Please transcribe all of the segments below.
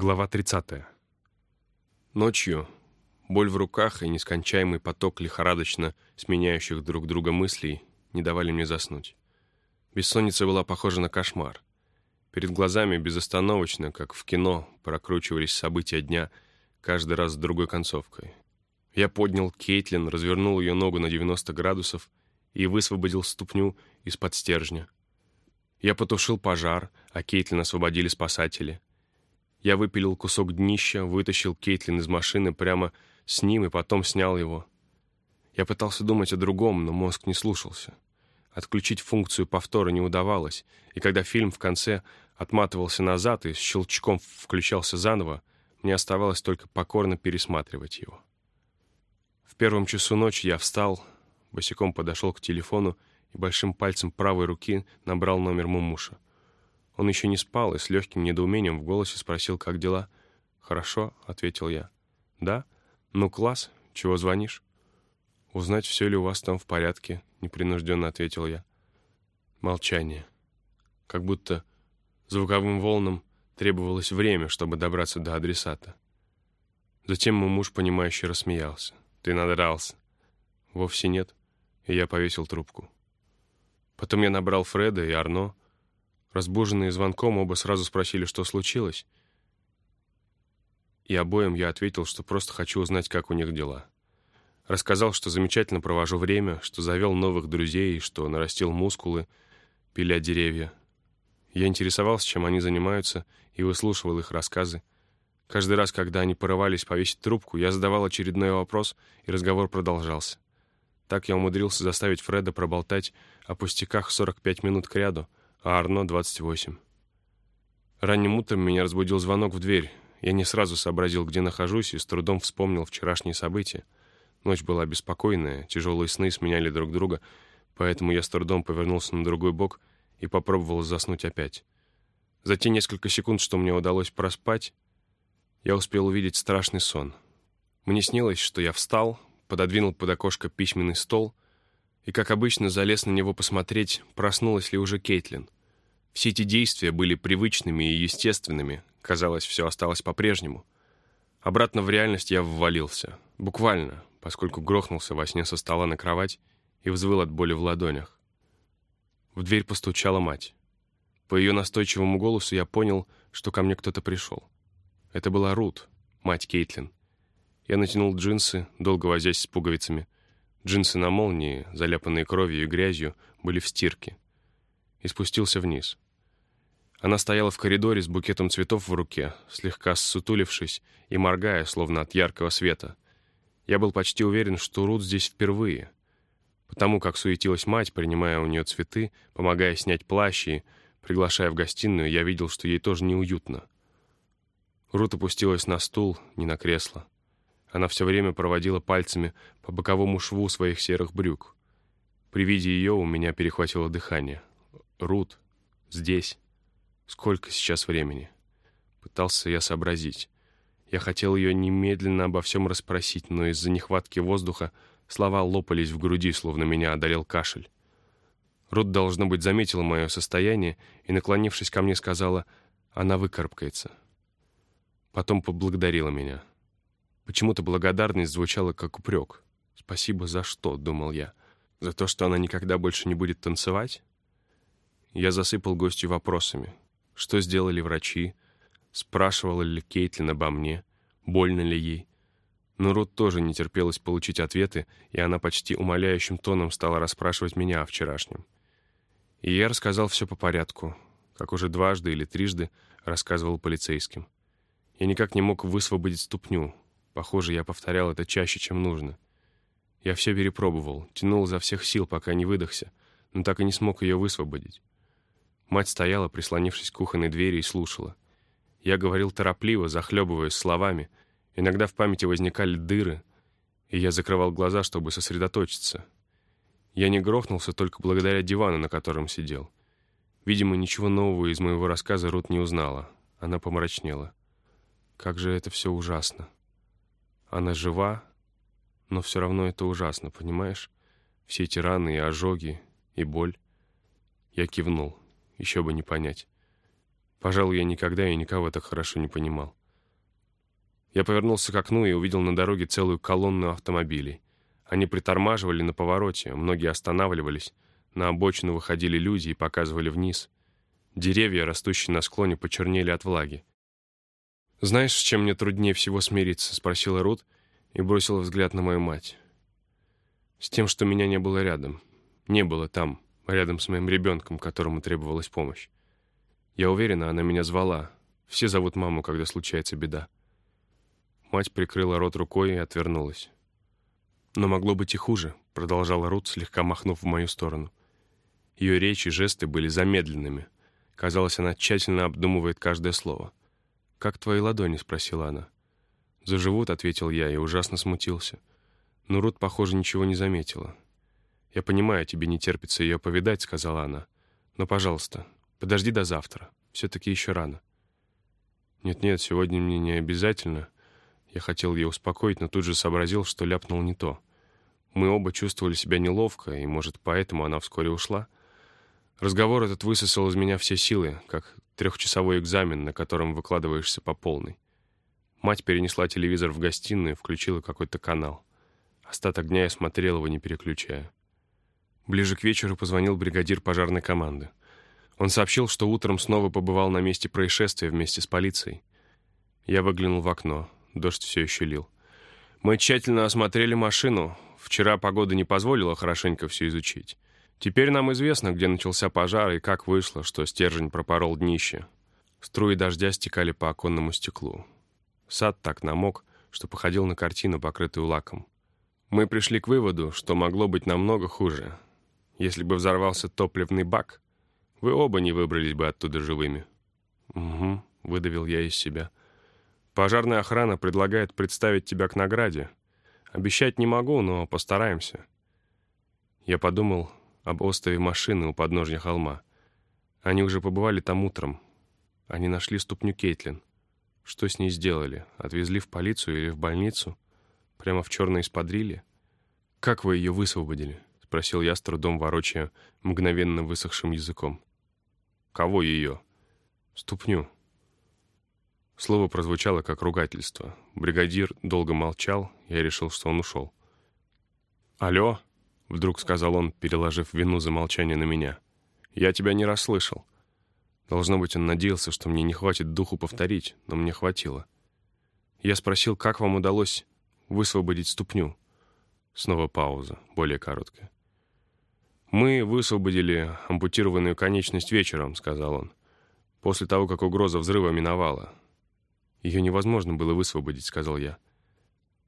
Глава 30. Ночью боль в руках и нескончаемый поток лихорадочно сменяющих друг друга мыслей не давали мне заснуть. Бессонница была похожа на кошмар. Перед глазами безостановочно, как в кино, прокручивались события дня, каждый раз с другой концовкой. Я поднял Кейтлин, развернул ее ногу на 90 градусов и высвободил ступню из-под стержня. Я потушил пожар, а Кейтлин освободили спасатели — я выпилил кусок днища, вытащил Кейтлин из машины прямо с ним и потом снял его. Я пытался думать о другом, но мозг не слушался. Отключить функцию повтора не удавалось, и когда фильм в конце отматывался назад и с щелчком включался заново, мне оставалось только покорно пересматривать его. В первом часу ночи я встал, босиком подошел к телефону и большим пальцем правой руки набрал номер Мумуша. Он еще не спал и с легким недоумением в голосе спросил, как дела. «Хорошо», — ответил я. «Да? Ну, класс. Чего звонишь?» «Узнать, все ли у вас там в порядке», — непринужденно ответил я. Молчание. Как будто звуковым волнам требовалось время, чтобы добраться до адресата. Затем мой муж, понимающе рассмеялся. «Ты надрался». «Вовсе нет». И я повесил трубку. Потом я набрал Фреда и Арно, Разбуженные звонком, оба сразу спросили, что случилось. И обоим я ответил, что просто хочу узнать, как у них дела. Рассказал, что замечательно провожу время, что завел новых друзей, что нарастил мускулы, пиля деревья. Я интересовался, чем они занимаются, и выслушивал их рассказы. Каждый раз, когда они порывались повесить трубку, я задавал очередной вопрос, и разговор продолжался. Так я умудрился заставить Фреда проболтать о пустяках 45 минут кряду — а Арно — 28. Ранним утром меня разбудил звонок в дверь. Я не сразу сообразил, где нахожусь, и с трудом вспомнил вчерашние события. Ночь была беспокойная, тяжелые сны сменяли друг друга, поэтому я с трудом повернулся на другой бок и попробовал заснуть опять. За те несколько секунд, что мне удалось проспать, я успел увидеть страшный сон. Мне снилось, что я встал, пододвинул под окошко письменный стол — и, как обычно, залез на него посмотреть, проснулась ли уже Кейтлин. Все эти действия были привычными и естественными, казалось, все осталось по-прежнему. Обратно в реальность я ввалился, буквально, поскольку грохнулся во сне со стола на кровать и взвыл от боли в ладонях. В дверь постучала мать. По ее настойчивому голосу я понял, что ко мне кто-то пришел. Это была Рут, мать Кейтлин. Я натянул джинсы, долго возясь с пуговицами, Джинсы на молнии, заляпанные кровью и грязью, были в стирке. И спустился вниз. Она стояла в коридоре с букетом цветов в руке, слегка ссутулившись и моргая, словно от яркого света. Я был почти уверен, что Рут здесь впервые. Потому как суетилась мать, принимая у нее цветы, помогая снять плащ и приглашая в гостиную, я видел, что ей тоже неуютно. Рут опустилась на стул, не на кресло. Она все время проводила пальцами по боковому шву своих серых брюк. При виде ее у меня перехватило дыхание. «Рут, здесь. Сколько сейчас времени?» Пытался я сообразить. Я хотел ее немедленно обо всем расспросить, но из-за нехватки воздуха слова лопались в груди, словно меня одолел кашель. Рут, должно быть, заметила мое состояние и, наклонившись ко мне, сказала, она выкарабкается. Потом поблагодарила меня. Почему-то благодарность звучала как упрек. «Спасибо за что?» — думал я. «За то, что она никогда больше не будет танцевать?» Я засыпал гостью вопросами. Что сделали врачи? Спрашивала ли Кейтлин обо мне? Больно ли ей? Но Рут тоже не терпелось получить ответы, и она почти умоляющим тоном стала расспрашивать меня о вчерашнем. И я рассказал все по порядку, как уже дважды или трижды рассказывал полицейским. Я никак не мог высвободить ступню, Похоже, я повторял это чаще, чем нужно. Я все перепробовал, тянул за всех сил, пока не выдохся, но так и не смог ее высвободить. Мать стояла, прислонившись к кухонной двери, и слушала. Я говорил торопливо, захлебываясь словами. Иногда в памяти возникали дыры, и я закрывал глаза, чтобы сосредоточиться. Я не грохнулся только благодаря дивану, на котором сидел. Видимо, ничего нового из моего рассказа Рут не узнала. Она помрачнела. Как же это все ужасно. Она жива, но все равно это ужасно, понимаешь? Все эти раны и ожоги, и боль. Я кивнул, еще бы не понять. Пожалуй, я никогда и никого так хорошо не понимал. Я повернулся к окну и увидел на дороге целую колонну автомобилей. Они притормаживали на повороте, многие останавливались, на обочину выходили люди и показывали вниз. Деревья, растущие на склоне, почернели от влаги. «Знаешь, с чем мне труднее всего смириться?» — спросила Рут и бросила взгляд на мою мать. «С тем, что меня не было рядом. Не было там, рядом с моим ребенком, которому требовалась помощь. Я уверена, она меня звала. Все зовут маму, когда случается беда». Мать прикрыла рот рукой и отвернулась. «Но могло быть и хуже», — продолжала Рут, слегка махнув в мою сторону. Ее речи и жесты были замедленными. Казалось, она тщательно обдумывает каждое слово. «Как твои ладони?» — спросила она. «Заживут», — ответил я и ужасно смутился. Но Рут, похоже, ничего не заметила. «Я понимаю, тебе не терпится ее повидать», — сказала она. «Но, пожалуйста, подожди до завтра. Все-таки еще рано». «Нет-нет, сегодня мне не обязательно». Я хотел ее успокоить, но тут же сообразил, что ляпнул не то. Мы оба чувствовали себя неловко, и, может, поэтому она вскоре ушла. Разговор этот высосал из меня все силы, как трехчасовой экзамен, на котором выкладываешься по полной. Мать перенесла телевизор в гостиную и включила какой-то канал. Остаток дня я смотрел его, не переключая. Ближе к вечеру позвонил бригадир пожарной команды. Он сообщил, что утром снова побывал на месте происшествия вместе с полицией. Я выглянул в окно. Дождь все еще лил. Мы тщательно осмотрели машину. Вчера погода не позволила хорошенько все изучить. Теперь нам известно, где начался пожар и как вышло, что стержень пропорол днище. Струи дождя стекали по оконному стеклу. Сад так намок, что походил на картину, покрытую лаком. Мы пришли к выводу, что могло быть намного хуже. Если бы взорвался топливный бак, вы оба не выбрались бы оттуда живыми. «Угу», — выдавил я из себя. «Пожарная охрана предлагает представить тебя к награде. Обещать не могу, но постараемся». Я подумал, об острове машины у подножья холма. Они уже побывали там утром. Они нашли ступню Кейтлин. Что с ней сделали? Отвезли в полицию или в больницу? Прямо в черной эспадрилье? «Как вы ее высвободили?» — спросил я, с трудом ворочая мгновенно высохшим языком. «Кого ее?» «Ступню». Слово прозвучало как ругательство. Бригадир долго молчал, я решил, что он ушел. «Алло?» — вдруг сказал он, переложив вину за молчание на меня. «Я тебя не расслышал». Должно быть, он надеялся, что мне не хватит духу повторить, но мне хватило. Я спросил, как вам удалось высвободить ступню? Снова пауза, более короткая. «Мы высвободили ампутированную конечность вечером», — сказал он, «после того, как угроза взрыва миновала». «Ее невозможно было высвободить», — сказал я.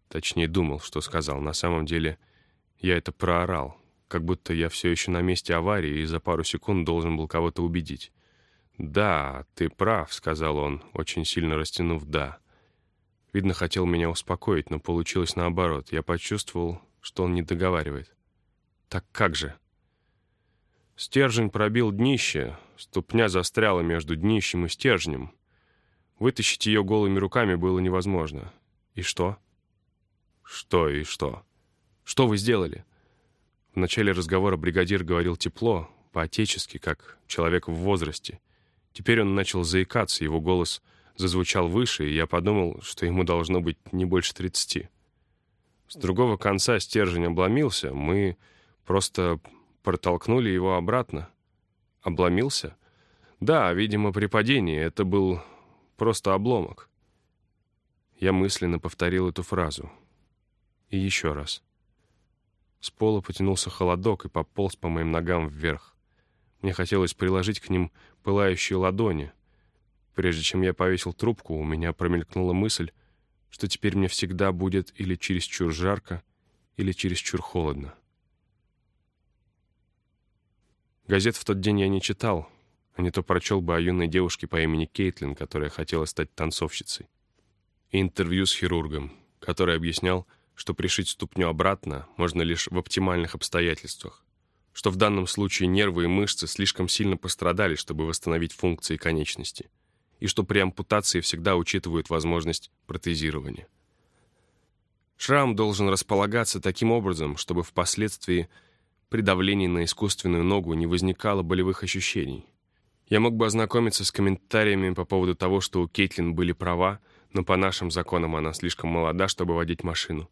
Точнее, думал, что сказал. На самом деле, я это проорал, как будто я все еще на месте аварии и за пару секунд должен был кого-то убедить. «Да, ты прав», — сказал он, очень сильно растянув «да». Видно, хотел меня успокоить, но получилось наоборот. Я почувствовал, что он не договаривает. «Так как же?» Стержень пробил днище, ступня застряла между днищем и стержнем. Вытащить ее голыми руками было невозможно. И что? Что и что? Что вы сделали?» В начале разговора бригадир говорил тепло, по-отечески, как человек в возрасте. Теперь он начал заикаться, его голос зазвучал выше, и я подумал, что ему должно быть не больше тридцати. С другого конца стержень обломился, мы просто протолкнули его обратно. Обломился? Да, видимо, при падении это был просто обломок. Я мысленно повторил эту фразу. И еще раз. С пола потянулся холодок и пополз по моим ногам вверх. Мне хотелось приложить к ним пылающие ладони. Прежде чем я повесил трубку, у меня промелькнула мысль, что теперь мне всегда будет или чересчур жарко, или чересчур холодно. Газет в тот день я не читал, а не то прочел бы о юной девушке по имени Кейтлин, которая хотела стать танцовщицей. И интервью с хирургом, который объяснял, что пришить ступню обратно можно лишь в оптимальных обстоятельствах, что в данном случае нервы и мышцы слишком сильно пострадали, чтобы восстановить функции конечности, и что при ампутации всегда учитывают возможность протезирования. Шрам должен располагаться таким образом, чтобы впоследствии при давлении на искусственную ногу не возникало болевых ощущений. Я мог бы ознакомиться с комментариями по поводу того, что у Кейтлин были права, но по нашим законам она слишком молода, чтобы водить машину.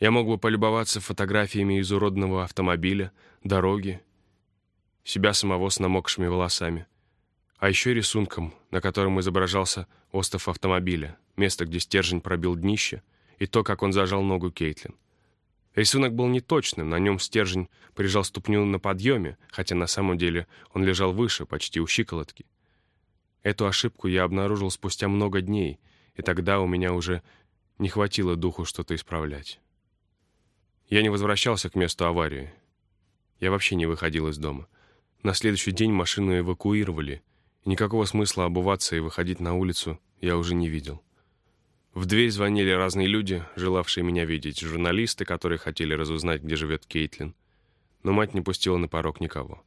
Я мог бы полюбоваться фотографиями изуродного автомобиля, дороги, себя самого с намокшими волосами, а еще рисунком, на котором изображался остов автомобиля, место, где стержень пробил днище, и то, как он зажал ногу Кейтлин. Рисунок был неточным, на нем стержень прижал ступню на подъеме, хотя на самом деле он лежал выше, почти у щиколотки. Эту ошибку я обнаружил спустя много дней, и тогда у меня уже не хватило духу что-то исправлять. Я не возвращался к месту аварии. Я вообще не выходил из дома. На следующий день машину эвакуировали, никакого смысла обуваться и выходить на улицу я уже не видел. В дверь звонили разные люди, желавшие меня видеть, журналисты, которые хотели разузнать, где живет Кейтлин. Но мать не пустила на порог никого.